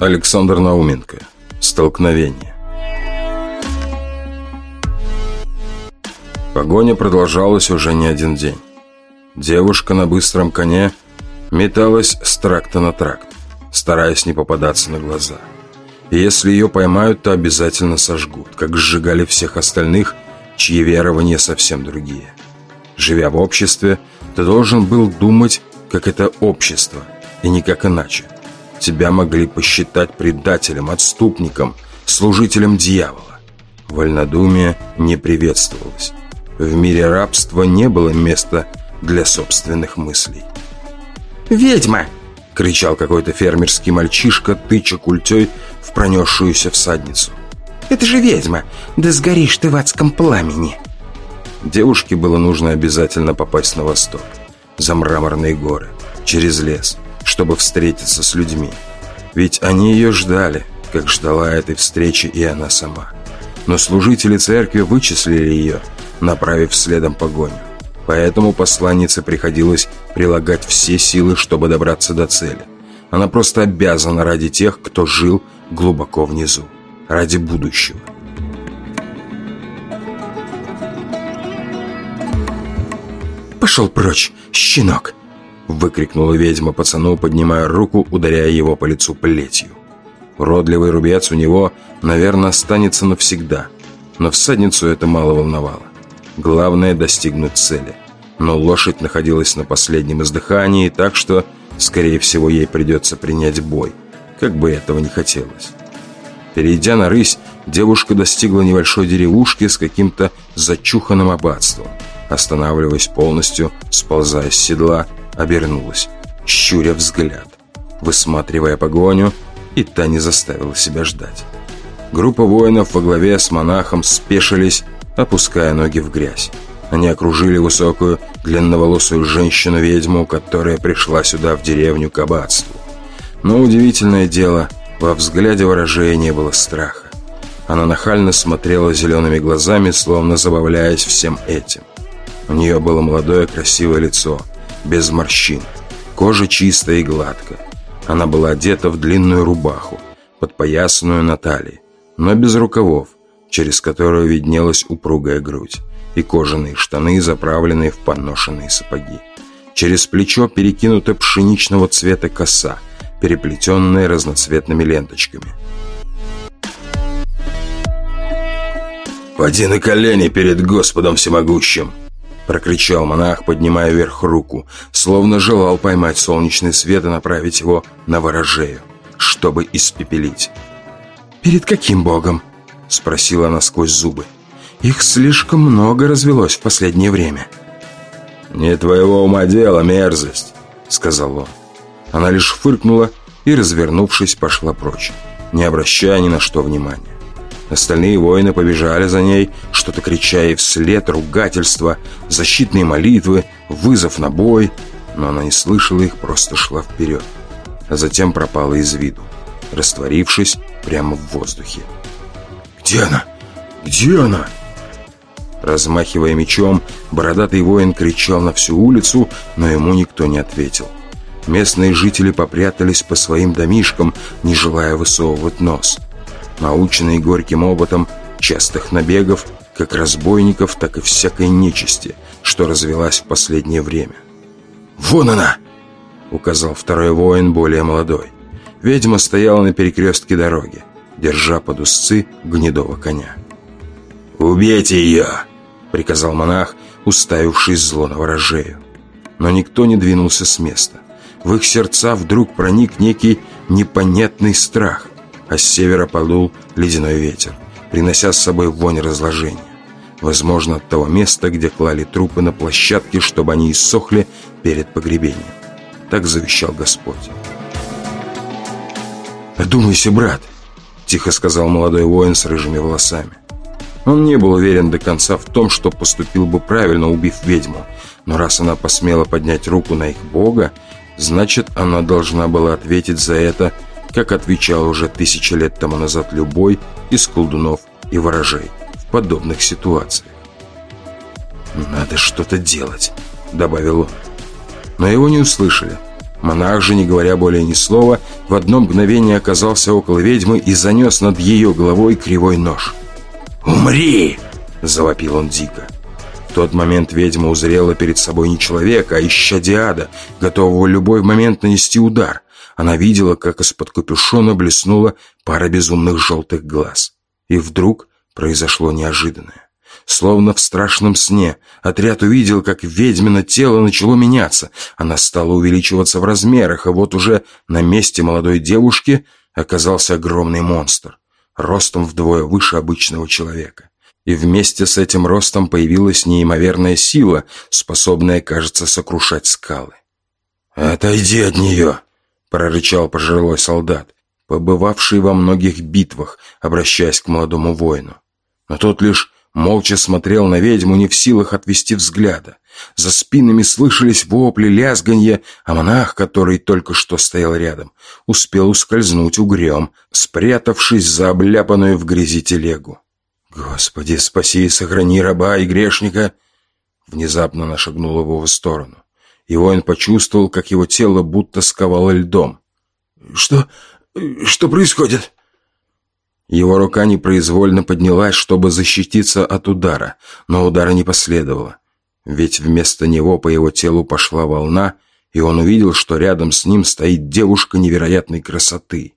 Александр Науменко. Столкновение. Погоня продолжалась уже не один день. Девушка на быстром коне металась с тракта на тракт, стараясь не попадаться на глаза. И если ее поймают, то обязательно сожгут, как сжигали всех остальных, чьи верования совсем другие. Живя в обществе, ты должен был думать, как это общество, и никак иначе – Тебя могли посчитать предателем, отступником, служителем дьявола. Вольнодумие не приветствовалось. В мире рабства не было места для собственных мыслей. «Ведьма!» — кричал какой-то фермерский мальчишка, тыча культей в пронесшуюся всадницу. «Это же ведьма! Да сгоришь ты в адском пламени!» Девушке было нужно обязательно попасть на восток, за мраморные горы, через лес — чтобы встретиться с людьми. Ведь они ее ждали, как ждала этой встречи и она сама. Но служители церкви вычислили ее, направив следом погоню. Поэтому посланнице приходилось прилагать все силы, чтобы добраться до цели. Она просто обязана ради тех, кто жил глубоко внизу. Ради будущего. «Пошел прочь, щенок!» Выкрикнула ведьма пацану, поднимая руку, ударяя его по лицу плетью. Уродливый рубец у него, наверное, останется навсегда. Но всадницу это мало волновало. Главное – достигнуть цели. Но лошадь находилась на последнем издыхании, так что, скорее всего, ей придется принять бой, как бы этого не хотелось. Перейдя на рысь, девушка достигла небольшой деревушки с каким-то зачуханным аббатством. Останавливаясь полностью, сползая с седла – обернулась, щуря взгляд, высматривая погоню, и та не заставила себя ждать. Группа воинов во главе с монахом спешились, опуская ноги в грязь. Они окружили высокую, длинноволосую женщину-ведьму, которая пришла сюда, в деревню к аббатству. Но удивительное дело, во взгляде выражения было страха. Она нахально смотрела зелеными глазами, словно забавляясь всем этим. У нее было молодое красивое лицо, без морщин. Кожа чистая и гладкая. Она была одета в длинную рубаху, подпоясанную на талии, но без рукавов, через которую виднелась упругая грудь, и кожаные штаны, заправленные в поношенные сапоги. Через плечо перекинута пшеничного цвета коса, переплетенная разноцветными ленточками. «Поди на колени перед Господом Всемогущим!» Прокричал монах, поднимая вверх руку, словно желал поймать солнечный свет и направить его на ворожею, чтобы испепелить. «Перед каким богом?» — спросила она сквозь зубы. «Их слишком много развелось в последнее время». «Не твоего ума дело, мерзость», — сказал он. Она лишь фыркнула и, развернувшись, пошла прочь, не обращая ни на что внимания. Остальные воины побежали за ней, что-то крича ей вслед, ругательства, защитные молитвы, вызов на бой. Но она не слышала их, просто шла вперед. А затем пропала из виду, растворившись прямо в воздухе. «Где она? Где она?» Размахивая мечом, бородатый воин кричал на всю улицу, но ему никто не ответил. Местные жители попрятались по своим домишкам, не желая высовывать нос – наученные горьким опытом частых набегов, как разбойников, так и всякой нечисти, что развелась в последнее время. «Вон она!» — указал второй воин, более молодой. Ведьма стояла на перекрестке дороги, держа под узцы гнедого коня. «Убейте ее!» — приказал монах, уставившись зло на ворожею. Но никто не двинулся с места. В их сердца вдруг проник некий непонятный страх а с севера подул ледяной ветер, принося с собой вонь разложения. Возможно, от того места, где клали трупы на площадке, чтобы они иссохли перед погребением. Так завещал Господь. «Одумайся, брат!» — тихо сказал молодой воин с рыжими волосами. Он не был уверен до конца в том, что поступил бы правильно, убив ведьму. Но раз она посмела поднять руку на их бога, значит, она должна была ответить за это как отвечал уже тысячи лет тому назад любой из колдунов и ворожей в подобных ситуациях. «Надо что-то делать», — добавил он. Но его не услышали. Монах же, не говоря более ни слова, в одно мгновение оказался около ведьмы и занес над ее головой кривой нож. «Умри!» – завопил он дико. В тот момент ведьма узрела перед собой не человека, а ища Диада, готового в любой момент нанести удар. Она видела, как из-под капюшона блеснула пара безумных желтых глаз. И вдруг произошло неожиданное. Словно в страшном сне, отряд увидел, как ведьмино тело начало меняться. Она стала увеличиваться в размерах, а вот уже на месте молодой девушки оказался огромный монстр, ростом вдвое выше обычного человека. И вместе с этим ростом появилась неимоверная сила, способная, кажется, сокрушать скалы. «Отойди от нее!» — прорычал пожилой солдат, побывавший во многих битвах, обращаясь к молодому воину. Но тот лишь молча смотрел на ведьму, не в силах отвести взгляда. За спинами слышались вопли, лязганье, а монах, который только что стоял рядом, успел ускользнуть угрем, спрятавшись за обляпанную в грязи телегу. «Господи, спаси и сохрани раба и грешника!» Внезапно нашагнул его в сторону. И воин почувствовал, как его тело будто сковало льдом. «Что... что происходит?» Его рука непроизвольно поднялась, чтобы защититься от удара, но удара не последовало. Ведь вместо него по его телу пошла волна, и он увидел, что рядом с ним стоит девушка невероятной красоты.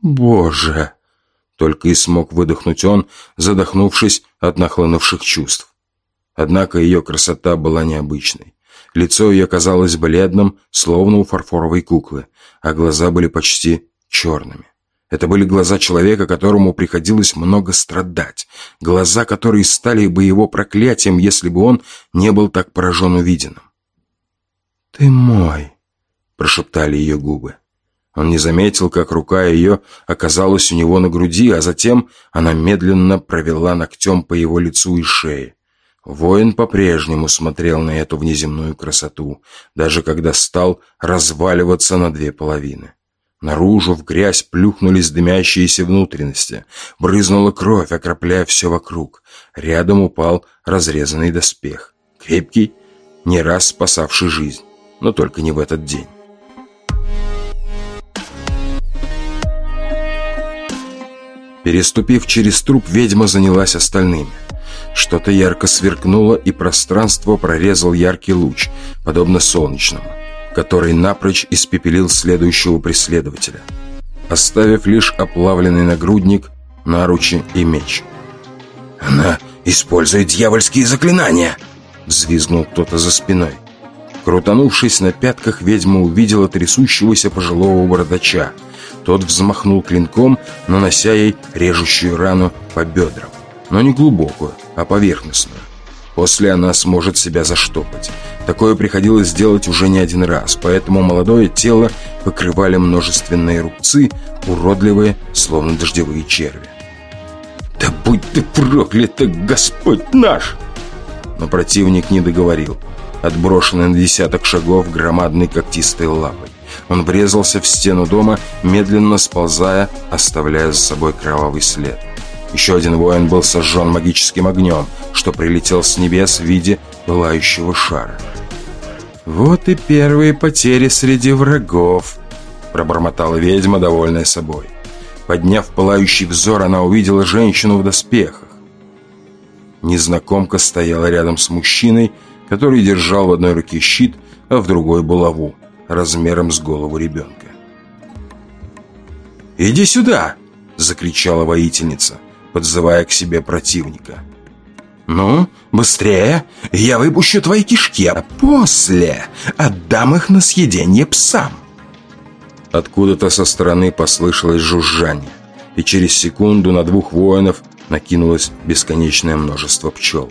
«Боже!» Только и смог выдохнуть он, задохнувшись от нахлынувших чувств. Однако ее красота была необычной. Лицо ее казалось бледным, словно у фарфоровой куклы, а глаза были почти черными. Это были глаза человека, которому приходилось много страдать. Глаза, которые стали бы его проклятием, если бы он не был так поражен увиденным. «Ты мой», — прошептали ее губы. Он не заметил, как рука ее оказалась у него на груди, а затем она медленно провела ногтем по его лицу и шее. Воин по-прежнему смотрел на эту внеземную красоту, даже когда стал разваливаться на две половины. Наружу в грязь плюхнулись дымящиеся внутренности. Брызнула кровь, окропляя все вокруг. Рядом упал разрезанный доспех. Крепкий, не раз спасавший жизнь, но только не в этот день. Переступив через труп, ведьма занялась остальными. Что-то ярко сверкнуло, и пространство прорезал яркий луч, подобно солнечному, который напрочь испепелил следующего преследователя, оставив лишь оплавленный нагрудник, наручи и меч. «Она использует дьявольские заклинания!» взвизгнул кто-то за спиной. Крутанувшись на пятках, ведьма увидела трясущегося пожилого бородача – тот взмахнул клинком, нанося ей режущую рану по бедрам. Но не глубокую, а поверхностную. После она сможет себя заштопать. Такое приходилось делать уже не один раз, поэтому молодое тело покрывали множественные рубцы, уродливые, словно дождевые черви. «Да будь ты проклят, Господь наш!» Но противник не договорил, отброшенный на десяток шагов громадной когтистой лапой. Он врезался в стену дома, медленно сползая, оставляя за собой кровавый след. Еще один воин был сожжен магическим огнем, что прилетел с небес в виде пылающего шара. «Вот и первые потери среди врагов», — пробормотала ведьма, довольная собой. Подняв пылающий взор, она увидела женщину в доспехах. Незнакомка стояла рядом с мужчиной, который держал в одной руке щит, а в другой булаву размером с голову ребенка. «Иди сюда!» – закричала воительница, подзывая к себе противника. «Ну, быстрее! Я выпущу твои кишки, а после отдам их на съедение псам!» Откуда-то со стороны послышалось жужжание, и через секунду на двух воинов накинулось бесконечное множество пчел.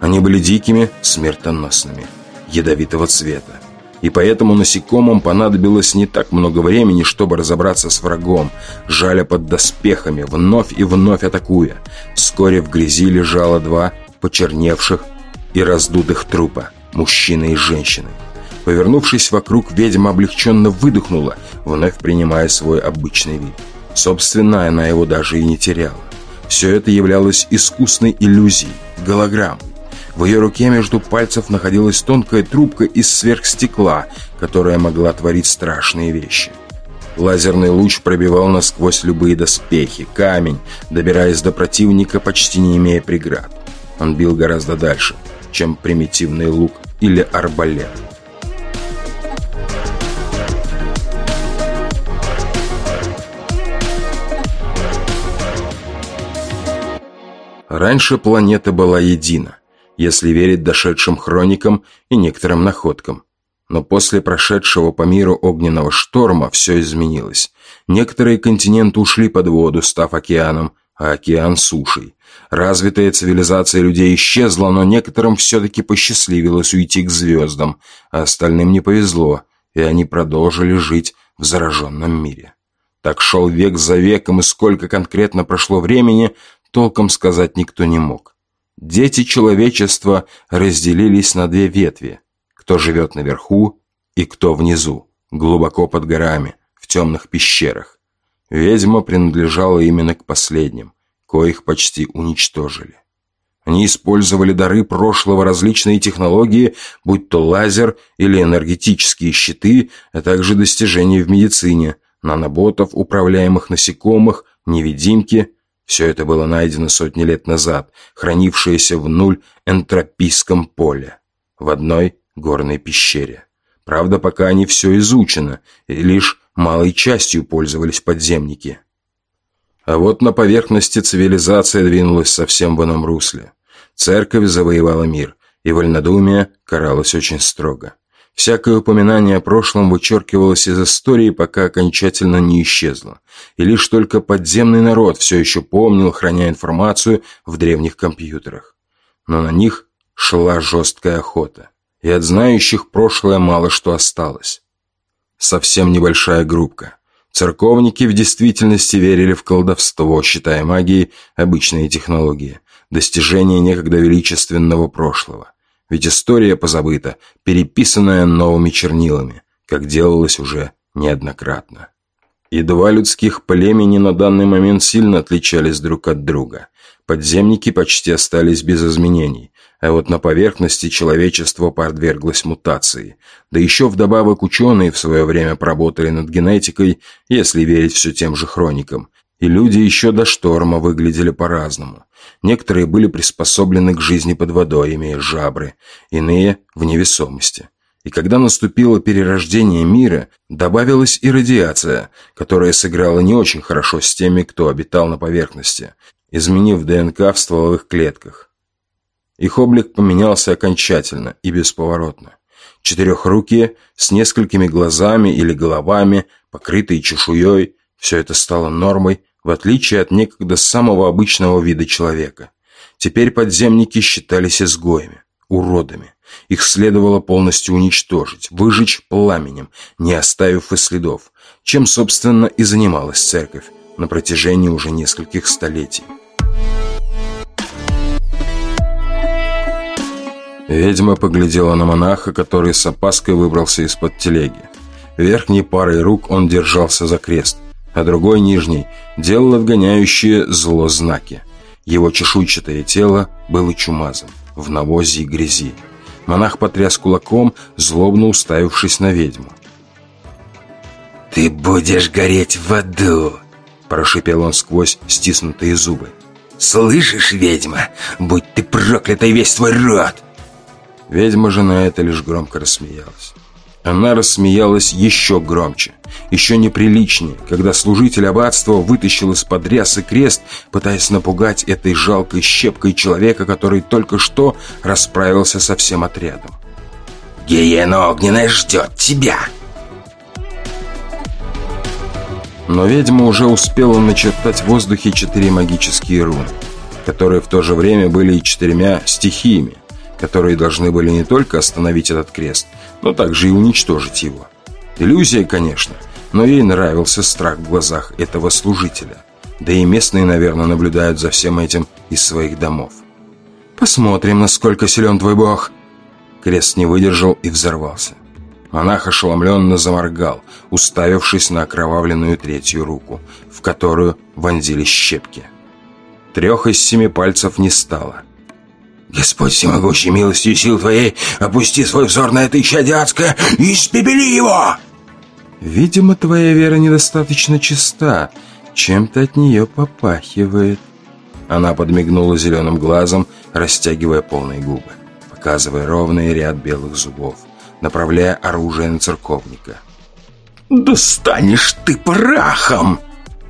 Они были дикими, смертоносными, ядовитого цвета и поэтому насекомым понадобилось не так много времени, чтобы разобраться с врагом, жаля под доспехами, вновь и вновь атакуя. Вскоре в грязи лежало два почерневших и раздутых трупа, мужчины и женщины. Повернувшись вокруг, ведьма облегченно выдохнула, вновь принимая свой обычный вид. Собственно, она его даже и не теряла. Все это являлось искусной иллюзией, голограммой. В ее руке между пальцев находилась тонкая трубка из сверхстекла, которая могла творить страшные вещи. Лазерный луч пробивал насквозь любые доспехи, камень, добираясь до противника, почти не имея преград. Он бил гораздо дальше, чем примитивный лук или арбалет. Раньше планета была едина, если верить дошедшим хроникам и некоторым находкам. Но после прошедшего по миру огненного шторма все изменилось. Некоторые континенты ушли под воду, став океаном, а океан – сушей. Развитая цивилизация людей исчезла, но некоторым все-таки посчастливилось уйти к звездам, а остальным не повезло, и они продолжили жить в зараженном мире. Так шел век за веком, и сколько конкретно прошло времени, толком сказать никто не мог. Дети человечества разделились на две ветви. Кто живет наверху и кто внизу, глубоко под горами, в темных пещерах. Ведьма принадлежала именно к последним, коих почти уничтожили. Они использовали дары прошлого различные технологии, будь то лазер или энергетические щиты, а также достижения в медицине, наноботов, управляемых насекомых, невидимки все это было найдено сотни лет назад, хранившееся в нуль энтропийском поле, в одной горной пещере. Правда, пока не все изучено, и лишь малой частью пользовались подземники. А вот на поверхности цивилизация двинулась совсем в ином русле. Церковь завоевала мир, и вольнодумие каралось очень строго. Всякое упоминание о прошлом вычеркивалось из истории, пока окончательно не исчезло. И лишь только подземный народ все еще помнил, храня информацию в древних компьютерах. Но на них шла жесткая охота. И от знающих прошлое мало что осталось. Совсем небольшая группка. Церковники в действительности верили в колдовство, считая магией обычные технологии, достижения некогда величественного прошлого. Ведь история позабыта, переписанная новыми чернилами, как делалось уже неоднократно. И два людских племени на данный момент сильно отличались друг от друга. Подземники почти остались без изменений, а вот на поверхности человечество подверглось мутации. Да еще вдобавок ученые в свое время поработали над генетикой, если верить все тем же хроникам, и люди еще до шторма выглядели по-разному. Некоторые были приспособлены к жизни под водой, имея жабры, иные – в невесомости. И когда наступило перерождение мира, добавилась и радиация, которая сыграла не очень хорошо с теми, кто обитал на поверхности, изменив ДНК в стволовых клетках. Их облик поменялся окончательно и бесповоротно. Четырехрукие, с несколькими глазами или головами, покрытые чешуей, все это стало нормой, в отличие от некогда самого обычного вида человека. Теперь подземники считались изгоями, уродами. Их следовало полностью уничтожить, выжечь пламенем, не оставив и следов, чем, собственно, и занималась церковь на протяжении уже нескольких столетий. Ведьма поглядела на монаха, который с опаской выбрался из-под телеги. Верхней парой рук он держался за крест, а другой нижний делал отгоняющие зло знаки. Его чешуйчатое тело было чумазом, в навозе и грязи. Монах потряс кулаком, злобно уставившись на ведьму. «Ты будешь гореть в аду!» Прошипел он сквозь стиснутые зубы. «Слышишь, ведьма? Будь ты проклятый весь твой род!» Ведьма же на это лишь громко рассмеялась. Она рассмеялась еще громче, еще неприличнее, когда служитель аббатства вытащил из-под рясы крест, пытаясь напугать этой жалкой щепкой человека, который только что расправился со всем отрядом. «Гиена огненная ждет тебя!» Но ведьма уже успела начертать в воздухе четыре магические руны, которые в то же время были и четырьмя стихиями, которые должны были не только остановить этот крест, но также и уничтожить его. Иллюзия, конечно, но ей нравился страх в глазах этого служителя. Да и местные, наверное, наблюдают за всем этим из своих домов. «Посмотрим, насколько силен твой бог!» Крест не выдержал и взорвался. Монах ошеломленно заморгал, уставившись на окровавленную третью руку, в которую вонзились щепки. Трех из семи пальцев не стало. Господь всемогущий, милостью сил твоей, опусти свой взор на это исчадиадское и испепели его!» «Видимо, твоя вера недостаточно чиста. Чем-то от нее попахивает». Она подмигнула зеленым глазом, растягивая полные губы, показывая ровный ряд белых зубов, направляя оружие на церковника. «Да станешь ты прахом!»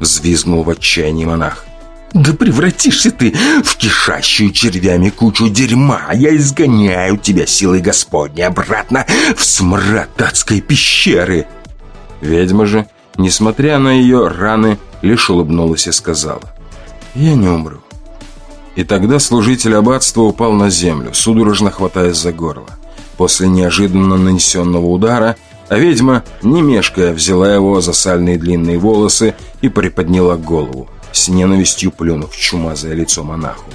Взвизгнул в отчаянии монах. «Да превратишься ты в кишащую червями кучу дерьма! Я изгоняю тебя силой Господней обратно в смрад адской пещеры!» Ведьма же, несмотря на ее раны, лишь улыбнулась и сказала «Я не умру». И тогда служитель аббатства упал на землю, судорожно хватаясь за горло. После неожиданно нанесенного удара – а ведьма, не мешкая, взяла его за сальные длинные волосы и приподняла голову, с ненавистью плюнув чумазое лицо монаху.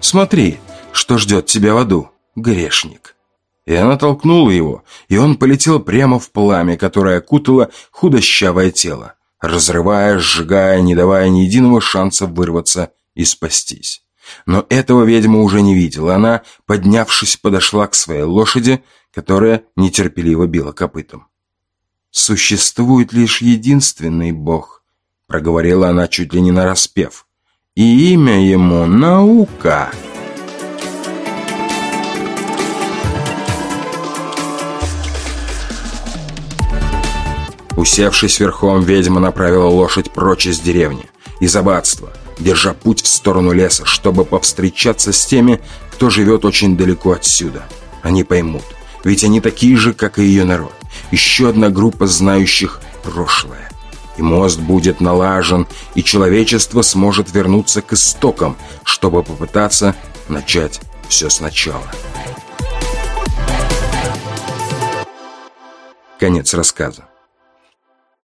«Смотри, что ждет тебя в аду, грешник!» И она толкнула его, и он полетел прямо в пламя, которое окутало худощавое тело, разрывая, сжигая, не давая ни единого шанса вырваться и спастись. Но этого ведьма уже не видела. Она, поднявшись, подошла к своей лошади, которая нетерпеливо била копытом. «Существует лишь единственный Бог», — проговорила она чуть ли не нараспев. «И имя ему — наука». Усевшись верхом, ведьма направила лошадь прочь из деревни, из аббатства, держа путь в сторону леса, чтобы повстречаться с теми, кто живет очень далеко отсюда. Они поймут, ведь они такие же, как и ее народ. Еще одна группа знающих прошлое. И мост будет налажен, и человечество сможет вернуться к истокам, чтобы попытаться начать все сначала. Конец рассказа.